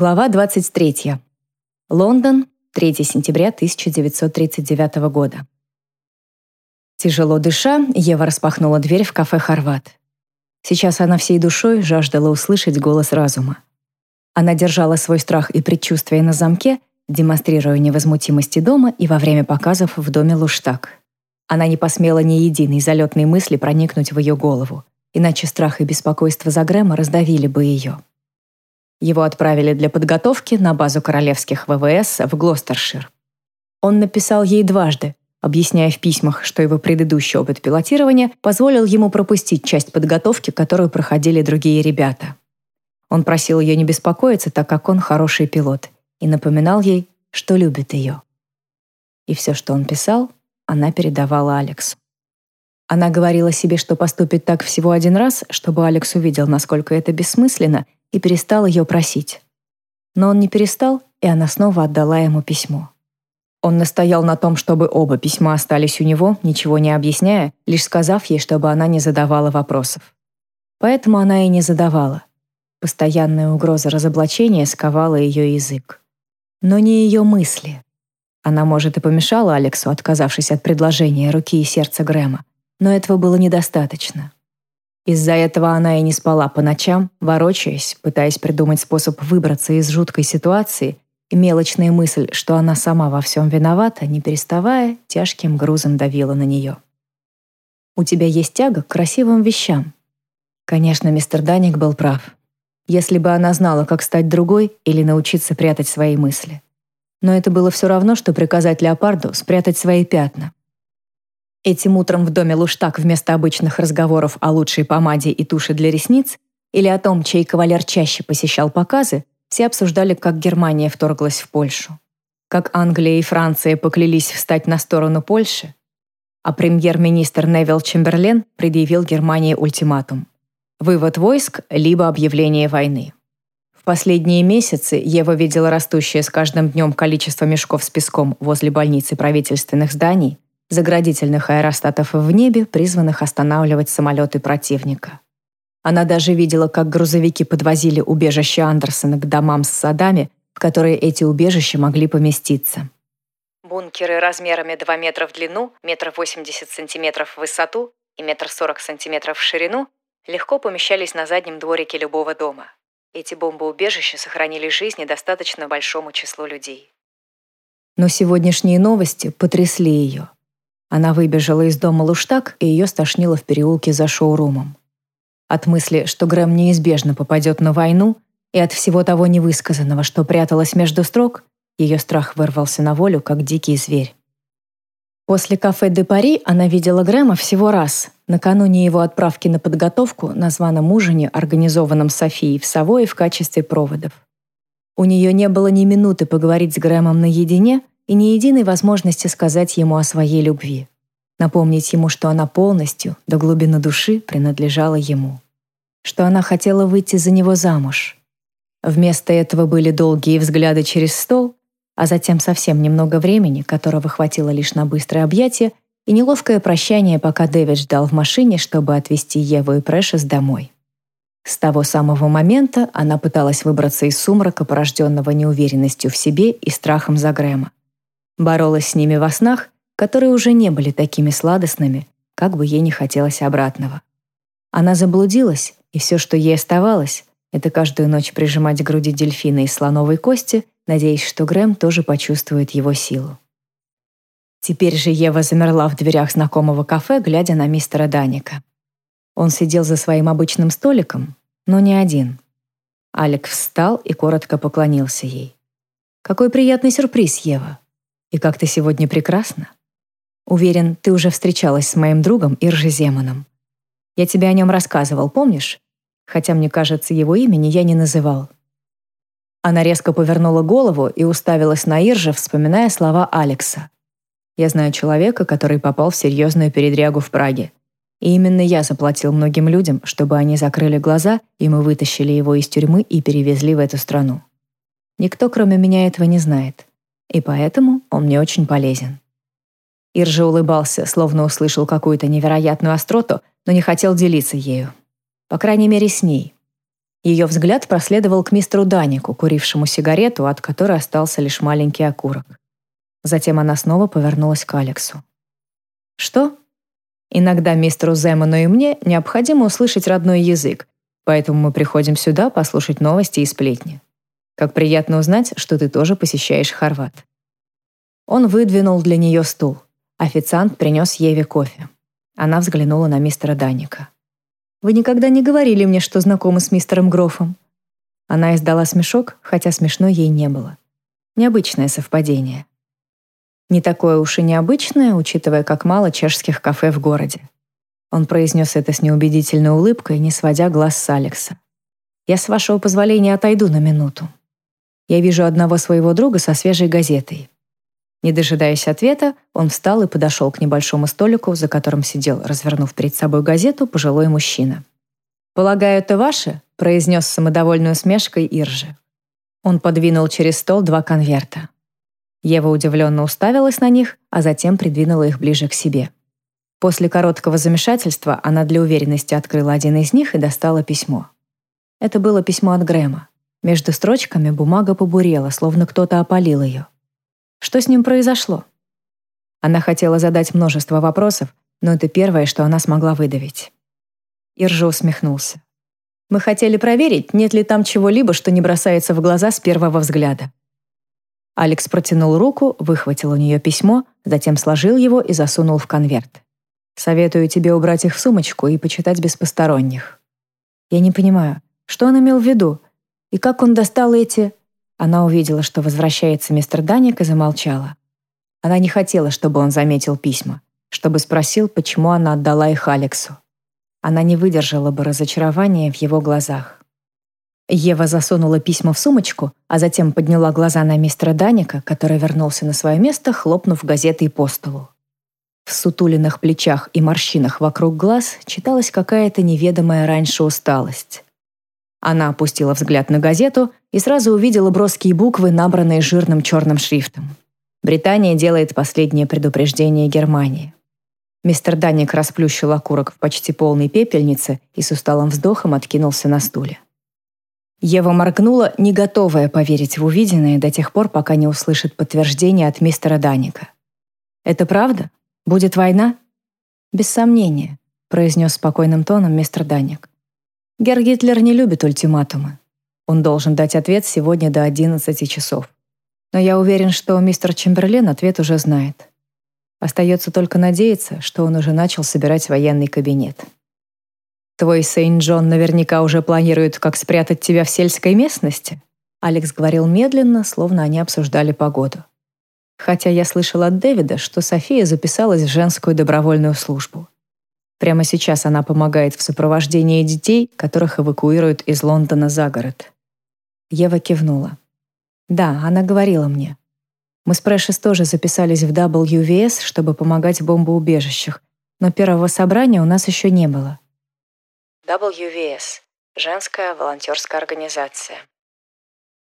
Глава 23. Лондон, 3 сентября 1939 года. Тяжело дыша, Ева распахнула дверь в кафе «Хорват». Сейчас она всей душой жаждала услышать голос разума. Она держала свой страх и предчувствие на замке, демонстрируя невозмутимость дома и во время показов в доме Луштаг. Она не посмела ни единой залетной мысли проникнуть в ее голову, иначе страх и беспокойство за Грэма раздавили бы ее. Его отправили для подготовки на базу королевских ВВС в Глостершир. Он написал ей дважды, объясняя в письмах, что его предыдущий опыт пилотирования позволил ему пропустить часть подготовки, которую проходили другие ребята. Он просил ее не беспокоиться, так как он хороший пилот, и напоминал ей, что любит ее. И все, что он писал, она передавала Алексу. Она говорила себе, что поступит так всего один раз, чтобы Алекс увидел, насколько это бессмысленно, и перестал ее просить. Но он не перестал, и она снова отдала ему письмо. Он настоял на том, чтобы оба письма остались у него, ничего не объясняя, лишь сказав ей, чтобы она не задавала вопросов. Поэтому она и не задавала. Постоянная угроза разоблачения сковала ее язык. Но не ее мысли. Она, может, и помешала Алексу, отказавшись от предложения руки и сердца Грэма, но этого было недостаточно. Из-за этого она и не спала по ночам, ворочаясь, пытаясь придумать способ выбраться из жуткой ситуации, и мелочная мысль, что она сама во всем виновата, не переставая, тяжким грузом давила на нее. «У тебя есть тяга к красивым вещам». Конечно, мистер Даник был прав. Если бы она знала, как стать другой или научиться прятать свои мысли. Но это было все равно, что приказать леопарду спрятать свои пятна. Этим утром в доме Луштаг вместо обычных разговоров о лучшей помаде и туши для ресниц или о том, чей кавалер чаще посещал показы, все обсуждали, как Германия вторглась в Польшу. Как Англия и Франция поклялись встать на сторону Польши, а премьер-министр Невил Чемберлен предъявил Германии ультиматум. Вывод войск, либо объявление войны. В последние месяцы Ева видела растущее с каждым днем количество мешков с песком возле больницы правительственных зданий, заградительных аэростатов в небе, призванных останавливать самолеты противника. Она даже видела, как грузовики подвозили убежище Андерсона к домам с садами, в которые эти убежища могли поместиться. Бункеры размерами 2 метра в длину, метр 80 сантиметров в высоту и метр 40 сантиметров в ширину легко помещались на заднем дворике любого дома. Эти бомбоубежища сохранили жизни достаточно большому числу людей. Но сегодняшние новости потрясли ее. Она выбежала из дома Луштаг, и ее стошнило в переулке за шоурумом. От мысли, что Грэм неизбежно попадет на войну, и от всего того невысказанного, что пряталось между строк, ее страх вырвался на волю, как дикий зверь. После кафе «Де Пари» она видела Грэма всего раз, накануне его отправки на подготовку на званом ужине, организованном Софией в Савое в качестве проводов. У нее не было ни минуты поговорить с Грэмом наедине, и ни единой возможности сказать ему о своей любви, напомнить ему, что она полностью, до глубины души, принадлежала ему, что она хотела выйти за него замуж. Вместо этого были долгие взгляды через стол, а затем совсем немного времени, которого хватило лишь на быстрое объятие, и неловкое прощание, пока Дэвид ждал в машине, чтобы отвезти Еву и Прэшес домой. С того самого момента она пыталась выбраться из сумрака, порожденного неуверенностью в себе и страхом за Грэма. Боролась с ними во снах, которые уже не были такими сладостными, как бы ей не хотелось обратного. Она заблудилась, и все, что ей оставалось, это каждую ночь прижимать к груди дельфина из слоновой кости, надеясь, что Грэм тоже почувствует его силу. Теперь же Ева замерла в дверях знакомого кафе, глядя на мистера Даника. Он сидел за своим обычным столиком, но не один. Алек встал и коротко поклонился ей. «Какой приятный сюрприз, Ева. И как ты сегодня прекрасна. Уверен, ты уже встречалась с моим другом Иржи Земаном. Я тебе о нем рассказывал, помнишь? Хотя, мне кажется, его имени я не называл. Она резко повернула голову и уставилась на Иржа, вспоминая слова Алекса. «Я знаю человека, который попал в серьезную передрягу в Праге. И именно я заплатил многим людям, чтобы они закрыли глаза, и мы вытащили его из тюрьмы и перевезли в эту страну. Никто, кроме меня, этого не знает и поэтому он мне очень полезен». Иржи улыбался, словно услышал какую-то невероятную остроту, но не хотел делиться ею. По крайней мере, с ней. Ее взгляд проследовал к мистеру Данику, курившему сигарету, от которой остался лишь маленький окурок. Затем она снова повернулась к Алексу. «Что?» «Иногда мистеру Земану и мне необходимо услышать родной язык, поэтому мы приходим сюда послушать новости и сплетни. Как приятно узнать, что ты тоже посещаешь Хорват». Он выдвинул для нее стул. Официант принес Еве кофе. Она взглянула на мистера Даника. «Вы никогда не говорили мне, что знакомы с мистером Грофом?» Она издала смешок, хотя смешно ей не было. Необычное совпадение. Не такое уж и необычное, учитывая, как мало чешских кафе в городе. Он произнес это с неубедительной улыбкой, не сводя глаз с Алекса. «Я, с вашего позволения, отойду на минуту. Я вижу одного своего друга со свежей газетой». Не дожидаясь ответа, он встал и подошел к небольшому столику, за которым сидел, развернув перед собой газету, пожилой мужчина. «Полагаю, это ваше?» — произнес с самодовольной усмешкой Иржи. Он подвинул через стол два конверта. Ева удивленно уставилась на них, а затем придвинула их ближе к себе. После короткого замешательства она для уверенности открыла один из них и достала письмо. Это было письмо от Грэма. Между строчками бумага побурела, словно кто-то опалил ее. Что с ним произошло? Она хотела задать множество вопросов, но это первое, что она смогла выдавить. Иржа усмехнулся. «Мы хотели проверить, нет ли там чего-либо, что не бросается в глаза с первого взгляда. Алекс протянул руку, выхватил у нее письмо, затем сложил его и засунул в конверт. «Советую тебе убрать их в сумочку и почитать без посторонних». «Я не понимаю, что он имел в виду? И как он достал эти...» Она увидела, что возвращается мистер Даник и замолчала. Она не хотела, чтобы он заметил письма, чтобы спросил, почему она отдала их Алексу. Она не выдержала бы разочарования в его глазах. Ева засунула письма в сумочку, а затем подняла глаза на мистера Даника, который вернулся на свое место, хлопнув газетой по столу. В сутуленных плечах и морщинах вокруг глаз читалась какая-то неведомая раньше усталость. Она опустила взгляд на газету и сразу увидела броские буквы, набранные жирным черным шрифтом. Британия делает последнее предупреждение Германии. Мистер Даник расплющил окурок в почти полной пепельнице и с усталым вздохом откинулся на стуле. Ева моргнула, не готовая поверить в увиденное до тех пор, пока не услышит подтверждение от мистера Даника. «Это правда? Будет война?» «Без сомнения», — произнес спокойным тоном мистер Даник. «Герр Гитлер не любит ультиматумы. Он должен дать ответ сегодня до 11 часов. Но я уверен, что мистер Чемберлен ответ уже знает. Остается только надеяться, что он уже начал собирать военный кабинет». «Твой Сейн-Джон наверняка уже планирует, как спрятать тебя в сельской местности?» Алекс говорил медленно, словно они обсуждали погоду. Хотя я слышал от Дэвида, что София записалась в женскую добровольную службу. Прямо сейчас она помогает в сопровождении детей, которых эвакуируют из Лондона за город. Ева кивнула. «Да, она говорила мне. Мы с Прэшес тоже записались в WVS, чтобы помогать в бомбоубежищах, но первого собрания у нас еще не было. WVS – женская волонтерская организация.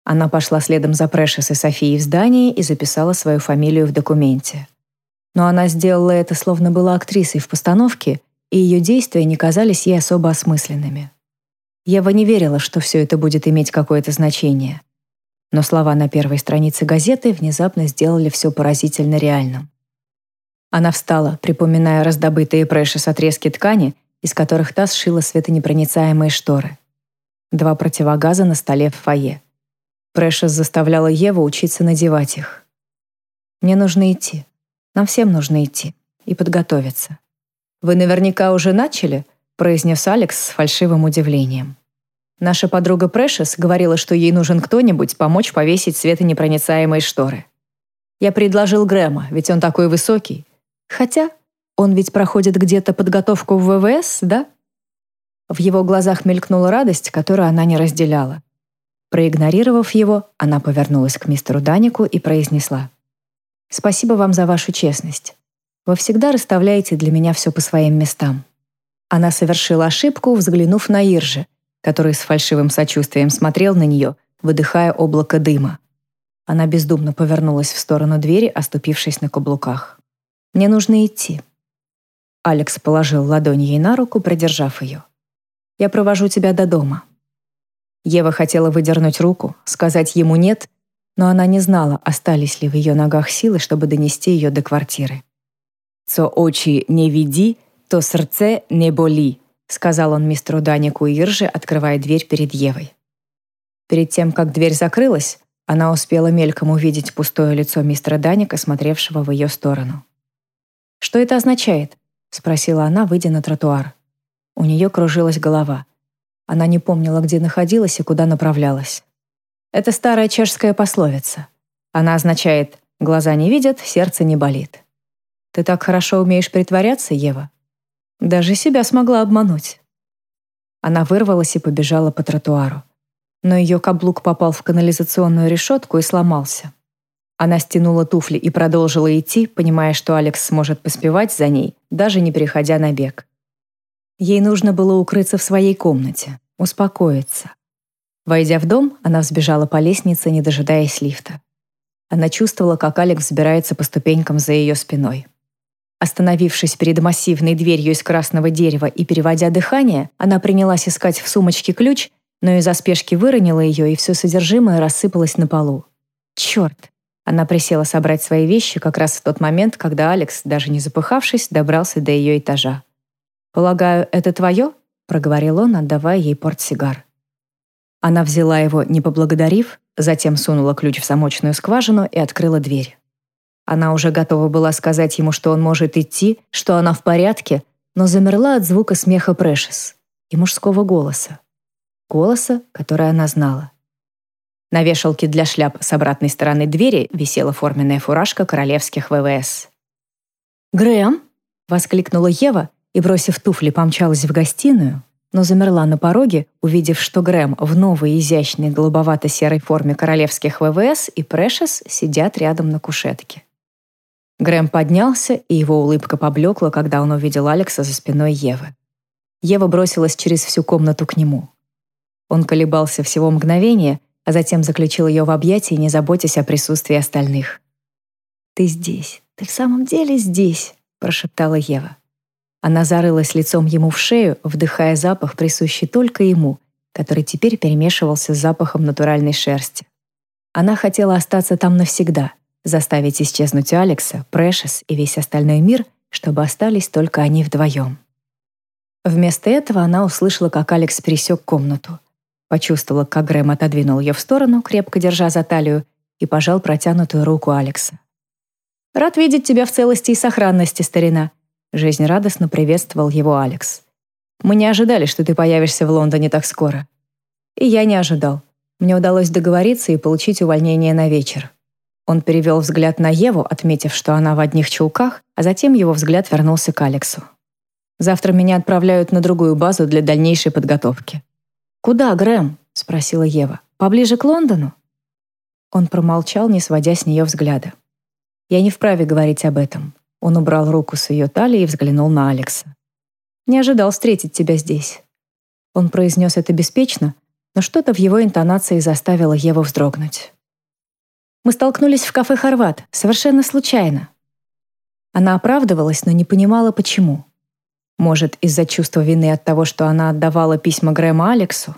Она пошла следом за Прэшес и Софией в здание и записала свою фамилию в документе. Но она сделала это, словно была актрисой в постановке, и ее действия не казались ей особо осмысленными. Ева не верила, что все это будет иметь какое-то значение. Но слова на первой странице газеты внезапно сделали все поразительно реальным. Она встала, припоминая раздобытые Прэшес отрезки ткани из которых та сшила светонепроницаемые шторы. Два противогаза на столе в фойе. Прэшес заставляла Еву учиться надевать их. «Мне нужно идти. Нам всем нужно идти. И подготовиться». «Вы наверняка уже начали?» произнес Алекс с фальшивым удивлением. Наша подруга Прэшес говорила, что ей нужен кто-нибудь помочь повесить светонепроницаемые шторы. Я предложил Грэма, ведь он такой высокий. Хотя он ведь проходит где-то подготовку в ВВС, да? В его глазах мелькнула радость, которую она не разделяла. Проигнорировав его, она повернулась к мистеру Данику и произнесла. «Спасибо вам за вашу честность. Вы всегда расставляете для меня все по своим местам». Она совершила ошибку, взглянув на Иржи, который с фальшивым сочувствием смотрел на нее, выдыхая облако дыма. Она бездумно повернулась в сторону двери, оступившись на каблуках. «Мне нужно идти. Алекс положил ладонь ей на руку, придержав ее. «Я провожу тебя до дома». Ева хотела выдернуть руку, сказать ему «нет», но она не знала, остались ли в ее ногах силы, чтобы донести ее до квартиры. «Цо очи не види, то сердце не боли», сказал он мистеру Данику Ирже, открывая дверь перед Евой. Перед тем, как дверь закрылась, она успела мельком увидеть пустое лицо мистера Даника, смотревшего в ее сторону. «Что это означает?» — спросила она, выйдя на тротуар. У нее кружилась голова. Она не помнила, где находилась и куда направлялась. Это старая чешская пословица. Она означает «глаза не видят, сердце не болит». Ты так хорошо умеешь притворяться, Ева. Даже себя смогла обмануть. Она вырвалась и побежала по тротуару. Но ее каблук попал в канализационную решетку и сломался. Она стянула туфли и продолжила идти, понимая, что Алекс сможет поспевать за ней, даже не переходя на бег. Ей нужно было укрыться в своей комнате, успокоиться. Войдя в дом, она взбежала по лестнице, не дожидаясь лифта. Она чувствовала, как Алекс взбирается по ступенькам за ее спиной. Остановившись перед массивной дверью из красного дерева и переводя дыхание, она принялась искать в сумочке ключ, но из-за спешки выронила ее, и все содержимое рассыпалось на полу. Черт! Она присела собрать свои вещи как раз в тот момент, когда Алекс, даже не запыхавшись, добрался до ее этажа. «Полагаю, это твое?» — проговорил он, отдавая ей портсигар. Она взяла его, не поблагодарив, затем сунула ключ в замочную скважину и открыла дверь. Она уже готова была сказать ему, что он может идти, что она в порядке, но замерла от звука смеха Прэшес и мужского голоса. Голоса, который она знала. На вешалке для шляп с обратной стороны двери висела форменная фуражка королевских ВВС. «Грэм!» — воскликнула Ева и, бросив туфли, помчалась в гостиную, но замерла на пороге, увидев, что Грэм в новой изящной голубовато-серой форме королевских ВВС и Прэшес сидят рядом на кушетке. Грэм поднялся, и его улыбка поблекла, когда он увидел Алекса за спиной Евы. Ева бросилась через всю комнату к нему. Он колебался всего мгновение, а затем заключил ее в объятия, не заботясь о присутствии остальных. «Ты здесь, ты в самом деле здесь», — прошептала Ева. Она зарылась лицом ему в шею, вдыхая запах, присущий только ему, который теперь перемешивался с запахом натуральной шерсти. Она хотела остаться там навсегда, заставить исчезнуть Алекса, Прэшес и весь остальной мир, чтобы остались только они вдвоем. Вместо этого она услышала, как Алекс пересек комнату. Почувствовала, как Грэм отодвинул ее в сторону, крепко держа за талию, и пожал протянутую руку Алекса. «Рад видеть тебя в целости и сохранности, старина», Жизнерадостно приветствовал его Алекс. «Мы не ожидали, что ты появишься в Лондоне так скоро». И я не ожидал. Мне удалось договориться и получить увольнение на вечер. Он перевел взгляд на Еву, отметив, что она в одних чулках, а затем его взгляд вернулся к Алексу. «Завтра меня отправляют на другую базу для дальнейшей подготовки». «Куда, Грэм?» — спросила Ева. «Поближе к Лондону?» Он промолчал, не сводя с нее взгляда. «Я не вправе говорить об этом. Он убрал руку с ее талии и взглянул на Алекса. «Не ожидал встретить тебя здесь». Он произнес это беспечно, но что-то в его интонации заставило Еву вздрогнуть. «Мы столкнулись в кафе «Хорват», совершенно случайно». Она оправдывалась, но не понимала, почему. Может, из-за чувства вины от того, что она отдавала письма Грэма Алексу?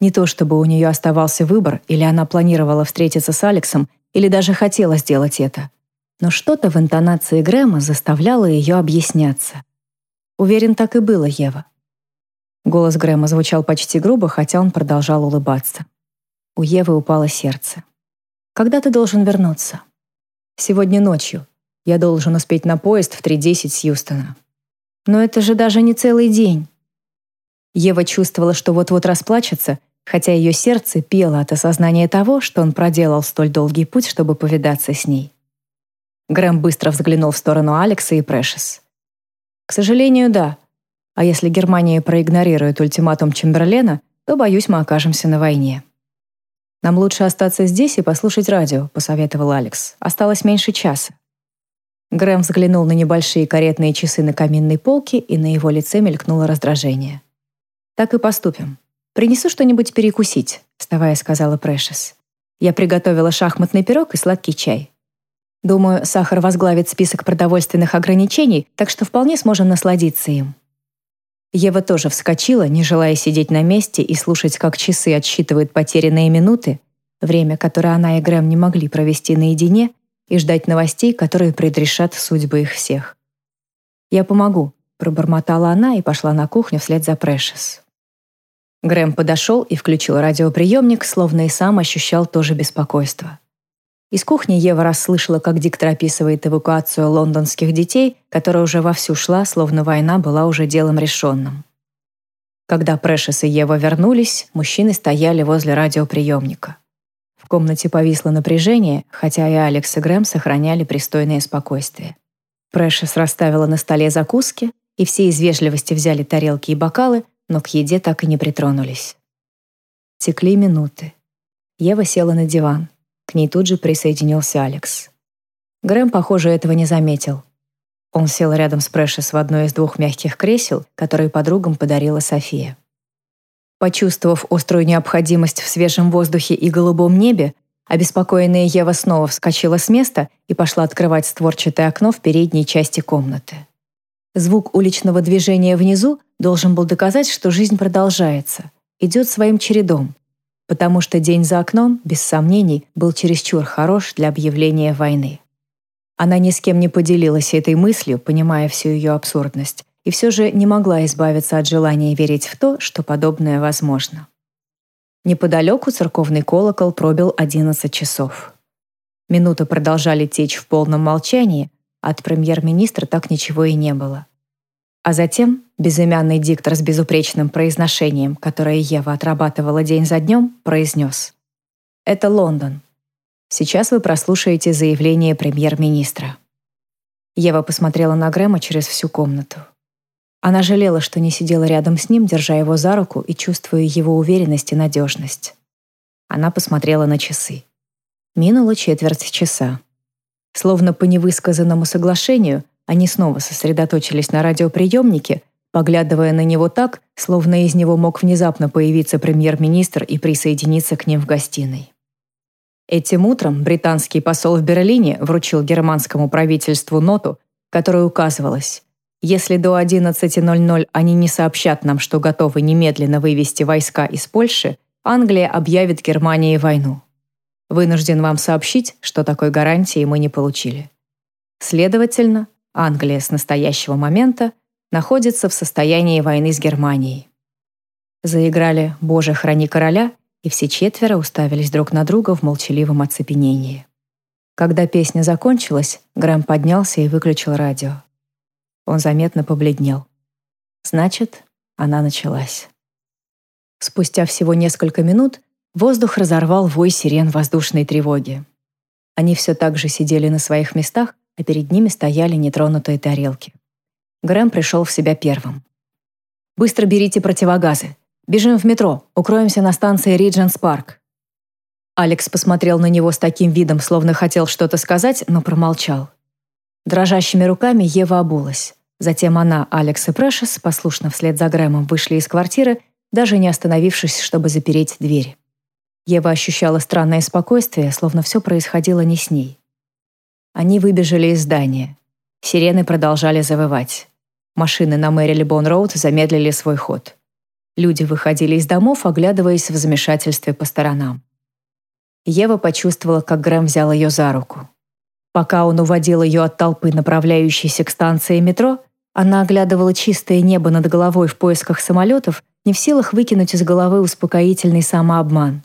Не то чтобы у нее оставался выбор, или она планировала встретиться с Алексом, или даже хотела сделать это но что-то в интонации Грэма заставляло ее объясняться. Уверен, так и было, Ева. Голос Грэма звучал почти грубо, хотя он продолжал улыбаться. У Евы упало сердце. «Когда ты должен вернуться?» «Сегодня ночью. Я должен успеть на поезд в 3.10 с Юстона». «Но это же даже не целый день». Ева чувствовала, что вот-вот расплачется, хотя ее сердце пело от осознания того, что он проделал столь долгий путь, чтобы повидаться с ней. Грэм быстро взглянул в сторону Алекса и Прэшес. «К сожалению, да. А если Германия проигнорирует ультиматум Чемберлена, то, боюсь, мы окажемся на войне». «Нам лучше остаться здесь и послушать радио», — посоветовал Алекс. «Осталось меньше часа». Грэм взглянул на небольшие каретные часы на каминной полке, и на его лице мелькнуло раздражение. «Так и поступим. Принесу что-нибудь перекусить», — вставая, сказала Прэшес. «Я приготовила шахматный пирог и сладкий чай. Думаю, сахар возглавит список продовольственных ограничений, так что вполне сможем насладиться им. Ева тоже вскочила, не желая сидеть на месте и слушать, как часы отсчитывают потерянные минуты, время, которое она и Грэм не могли провести наедине, и ждать новостей, которые предрешат судьбы их всех. «Я помогу», — пробормотала она и пошла на кухню вслед за Прэшес. Грэм подошел и включил радиоприемник, словно и сам ощущал то же беспокойство. Из кухни Ева расслышала, как диктор описывает эвакуацию лондонских детей, которая уже вовсю шла, словно война была уже делом решенным. Когда Прэшес и Ева вернулись, мужчины стояли возле радиоприемника. В комнате повисло напряжение, хотя и Алекс и Грэм сохраняли пристойное спокойствие. Прэшес расставила на столе закуски, и все из вежливости взяли тарелки и бокалы, но к еде так и не притронулись. Текли минуты. Ева села на диван. К ней тут же присоединился Алекс. Грэм, похоже, этого не заметил. Он сел рядом с Прэшес в одно из двух мягких кресел, которые подругам подарила София. Почувствовав острую необходимость в свежем воздухе и голубом небе, обеспокоенная Ева снова вскочила с места и пошла открывать створчатое окно в передней части комнаты. Звук уличного движения внизу должен был доказать, что жизнь продолжается, идет своим чередом, потому что день за окном, без сомнений, был чересчур хорош для объявления войны. Она ни с кем не поделилась этой мыслью, понимая всю ее абсурдность, и все же не могла избавиться от желания верить в то, что подобное возможно. Неподалеку церковный колокол пробил 11 часов. Минуты продолжали течь в полном молчании, от премьер-министра так ничего и не было. А затем безымянный диктор с безупречным произношением, которое Ева отрабатывала день за днем, произнес. «Это Лондон. Сейчас вы прослушаете заявление премьер-министра». Ева посмотрела на Грэма через всю комнату. Она жалела, что не сидела рядом с ним, держа его за руку и чувствуя его уверенность и надежность. Она посмотрела на часы. Минуло четверть часа. Словно по невысказанному соглашению, они снова сосредоточились на радиоприемнике, поглядывая на него так, словно из него мог внезапно появиться премьер-министр и присоединиться к ним в гостиной. Этим утром британский посол в Берлине вручил германскому правительству ноту, которая указывалась, если до 11.00 они не сообщат нам, что готовы немедленно вывести войска из Польши, Англия объявит Германии войну. Вынужден вам сообщить, что такой гарантии мы не получили. Следовательно, Англия с настоящего момента находится в состоянии войны с Германией. Заиграли «Боже, храни короля», и все четверо уставились друг на друга в молчаливом оцепенении. Когда песня закончилась, Грэм поднялся и выключил радио. Он заметно побледнел. Значит, она началась. Спустя всего несколько минут Воздух разорвал вой сирен воздушной тревоги. Они все так же сидели на своих местах, а перед ними стояли нетронутые тарелки. Грэм пришел в себя первым. «Быстро берите противогазы. Бежим в метро. Укроемся на станции Ридженс Парк». Алекс посмотрел на него с таким видом, словно хотел что-то сказать, но промолчал. Дрожащими руками Ева обулась. Затем она, Алекс и Прэшес, послушно вслед за Грэмом, вышли из квартиры, даже не остановившись, чтобы запереть дверь. Ева ощущала странное спокойствие, словно все происходило не с ней. Они выбежали из здания. Сирены продолжали завывать. Машины на Мэрилибон-Роуд замедлили свой ход. Люди выходили из домов, оглядываясь в замешательстве по сторонам. Ева почувствовала, как Грэм взял ее за руку. Пока он уводил ее от толпы, направляющейся к станции метро, она оглядывала чистое небо над головой в поисках самолетов, не в силах выкинуть из головы успокоительный самообман.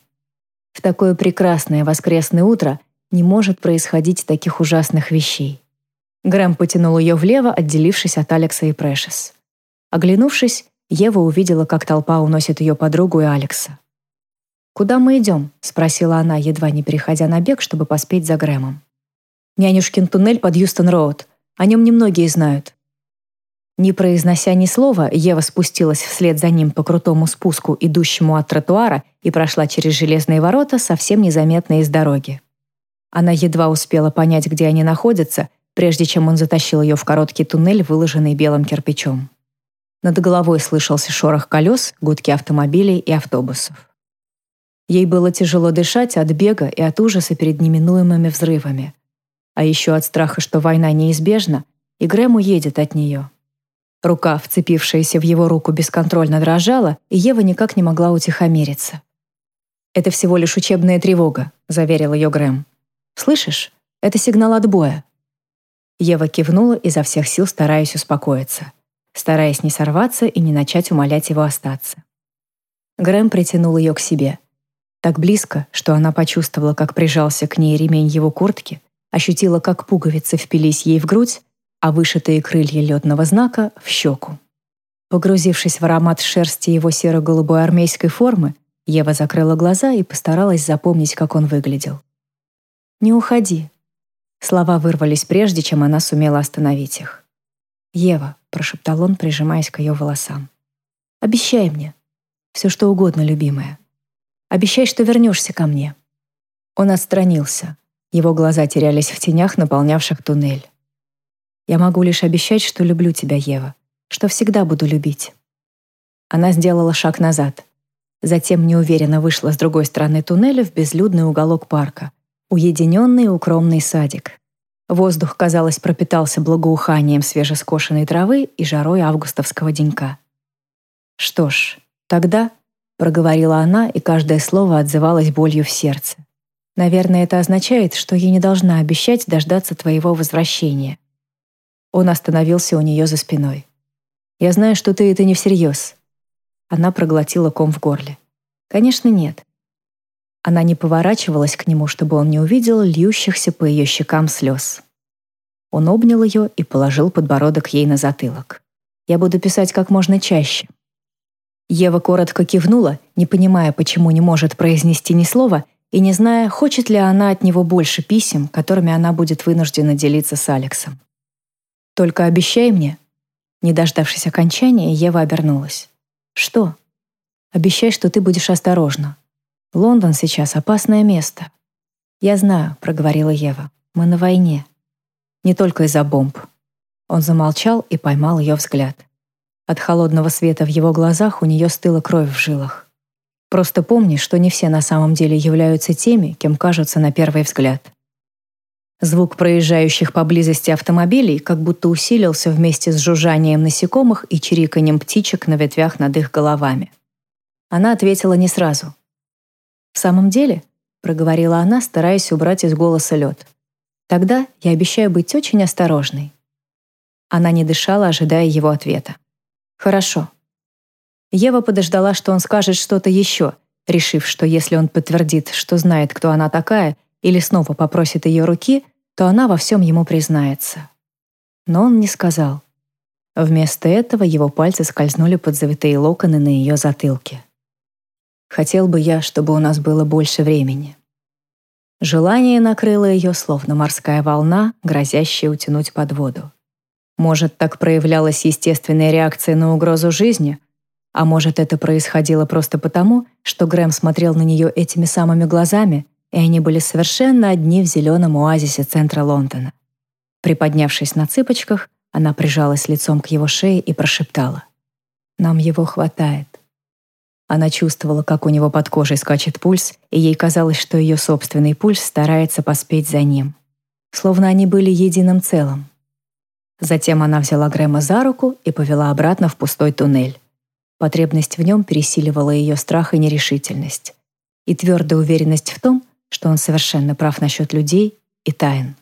В такое прекрасное воскресное утро не может происходить таких ужасных вещей. Грэм потянул ее влево, отделившись от Алекса и Прэшес. Оглянувшись, Ева увидела, как толпа уносит ее подругу и Алекса. «Куда мы идем?» — спросила она, едва не переходя на бег, чтобы поспеть за Грэмом. «Нянюшкин туннель под Юстон-Роуд. О нем немногие знают. Не произнося ни слова, Ева спустилась вслед за ним по крутому спуску, идущему от тротуара, и прошла через железные ворота, совсем незаметно из дороги. Она едва успела понять, где они находятся, прежде чем он затащил ее в короткий туннель, выложенный белым кирпичом. Над головой слышался шорох колес, гудки автомобилей и автобусов. Ей было тяжело дышать от бега и от ужаса перед неминуемыми взрывами. А еще от страха, что война неизбежна, и Грэм уедет от нее. Рука, вцепившаяся в его руку, бесконтрольно дрожала, и Ева никак не могла утихомириться. «Это всего лишь учебная тревога», — заверил ее Грэм. «Слышишь? Это сигнал отбоя». Ева кивнула, изо всех сил стараясь успокоиться, стараясь не сорваться и не начать умолять его остаться. Грэм притянул ее к себе. Так близко, что она почувствовала, как прижался к ней ремень его куртки, ощутила, как пуговицы впились ей в грудь, а вышитые крылья летного знака — в щеку. Погрузившись в аромат шерсти его серо-голубой армейской формы, Ева закрыла глаза и постаралась запомнить, как он выглядел. «Не уходи». Слова вырвались прежде, чем она сумела остановить их. «Ева», — прошептал он, прижимаясь к ее волосам. «Обещай мне. Все, что угодно, любимая. Обещай, что вернешься ко мне». Он отстранился. Его глаза терялись в тенях, наполнявших туннель. Я могу лишь обещать, что люблю тебя, Ева, что всегда буду любить». Она сделала шаг назад. Затем неуверенно вышла с другой стороны туннеля в безлюдный уголок парка. Уединенный укромный садик. Воздух, казалось, пропитался благоуханием свежескошенной травы и жарой августовского денька. «Что ж, тогда...» — проговорила она, и каждое слово отзывалось болью в сердце. «Наверное, это означает, что я не должна обещать дождаться твоего возвращения. Он остановился у нее за спиной. «Я знаю, что ты это не всерьез». Она проглотила ком в горле. «Конечно, нет». Она не поворачивалась к нему, чтобы он не увидел льющихся по ее щекам слез. Он обнял ее и положил подбородок ей на затылок. «Я буду писать как можно чаще». Ева коротко кивнула, не понимая, почему не может произнести ни слова, и не зная, хочет ли она от него больше писем, которыми она будет вынуждена делиться с Алексом. Только обещай мне». Не дождавшись окончания, Ева обернулась. «Что?» «Обещай, что ты будешь осторожна. Лондон сейчас опасное место». «Я знаю», — проговорила Ева. «Мы на войне». «Не только из-за бомб». Он замолчал и поймал ее взгляд. От холодного света в его глазах у нее стыла кровь в жилах. Просто помни, что не все на самом деле являются теми, кем кажутся на первый взгляд. Звук проезжающих поблизости автомобилей как будто усилился вместе с жужжанием насекомых и чириканьем птичек на ветвях над их головами. Она ответила не сразу. «В самом деле?» — проговорила она, стараясь убрать из голоса лед. «Тогда я обещаю быть очень осторожной». Она не дышала, ожидая его ответа. «Хорошо». Ева подождала, что он скажет что-то еще, решив, что если он подтвердит, что знает, кто она такая, или снова попросит ее руки, то она во всем ему признается. Но он не сказал. Вместо этого его пальцы скользнули под завитые локоны на ее затылке. Хотел бы я, чтобы у нас было больше времени. Желание накрыло ее, словно морская волна, грозящая утянуть под воду. Может, так проявлялась естественная реакция на угрозу жизни, а может, это происходило просто потому, что Грэм смотрел на нее этими самыми глазами, и они были совершенно одни в зеленом оазисе центра Лондона. Приподнявшись на цыпочках, она прижалась лицом к его шее и прошептала. «Нам его хватает». Она чувствовала, как у него под кожей скачет пульс, и ей казалось, что ее собственный пульс старается поспеть за ним. Словно они были единым целым. Затем она взяла Грэма за руку и повела обратно в пустой туннель. Потребность в нем пересиливала ее страх и нерешительность. И твердая уверенность в том, что он совершенно прав насчет людей и тайн.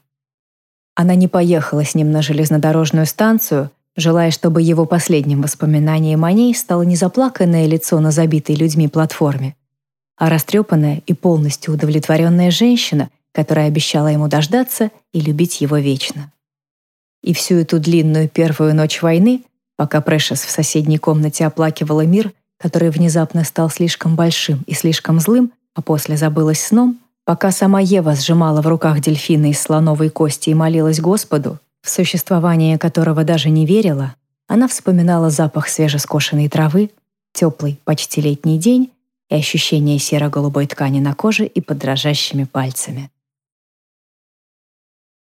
Она не поехала с ним на железнодорожную станцию, желая, чтобы его последним воспоминанием о ней стало не заплаканное лицо на забитой людьми платформе, а растрепанная и полностью удовлетворенная женщина, которая обещала ему дождаться и любить его вечно. И всю эту длинную первую ночь войны, пока Прэшес в соседней комнате оплакивала мир, который внезапно стал слишком большим и слишком злым, а после забылась сном, Пока сама Ева сжимала в руках дельфина из слоновой кости и молилась Господу, в существование которого даже не верила, она вспоминала запах свежескошенной травы, теплый, почти летний день и ощущение серо-голубой ткани на коже и под дрожащими пальцами.